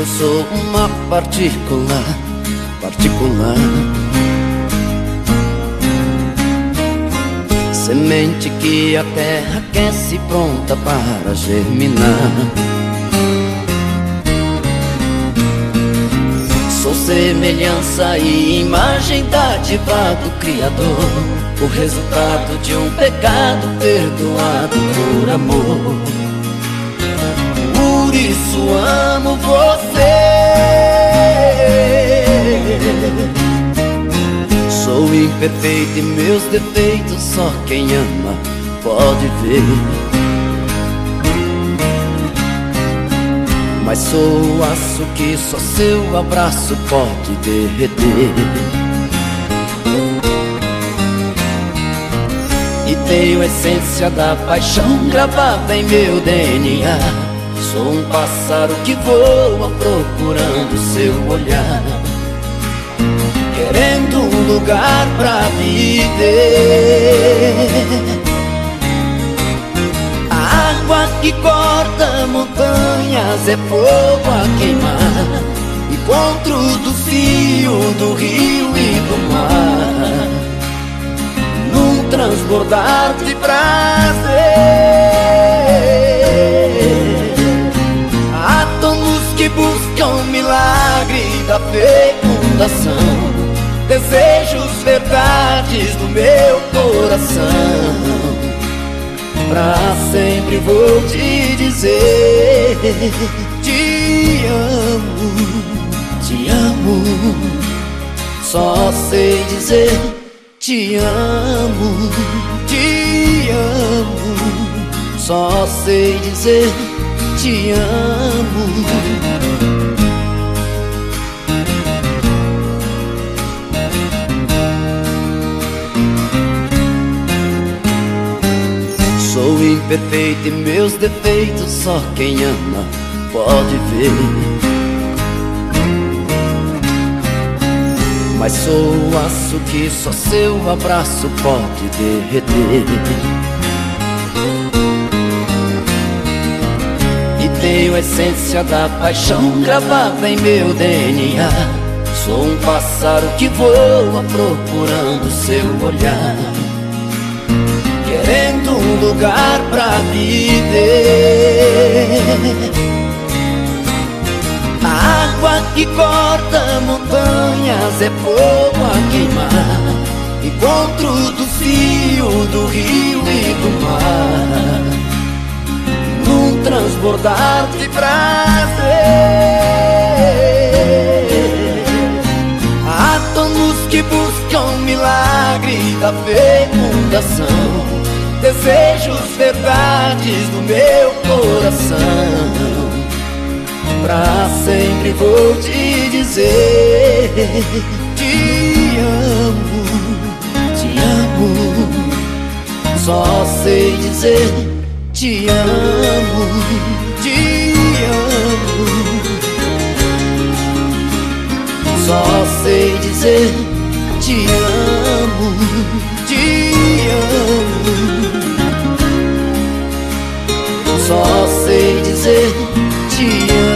eu sou uma particular, particular. Semente que a terra aquece pronta para germinar. Sou semelhança e imagem da diva do Criador, o resultado de um pecado perdoado por amor amo você. Sou imperfeito e meus defeitos só quem ama pode ver. Mas sou o aço que só seu abraço pode derreter. E tenho a essência da paixão gravada em meu DNA. Sou um pássaro que voa procurando seu olhar Querendo um lugar pra viver. A água que corta montanhas é fogo a queimar Encontro do fio do rio e do mar Num transbordar de prazer buscam milagre da fecundação. Desejos, verdades do meu coração. Pra sempre vou te dizer Te amo, te amo. Só sei dizer te amo, te amo. Só sei dizer te amo Sou imperfeito e meus defeitos só quem ama pode ver. Mas sou o aço que só seu abraço pode derreter. Essência da paixão gravada em meu DNA. Sou um pássaro que voa procurando seu olhar querendo um lugar pra viver. A água que corta montanhas é fogo a queimar. Encontro do fio do rio e do mar. Transbordar de prazer. Átomos que buscam milagre da fecundação desejos, verdades no meu coração. Pra sempre vou te dizer: Te amo, te amo. Só sei dizer: Te amo, te amo. Só sei dizer: Te amo, te amo. Só sei dizer te amo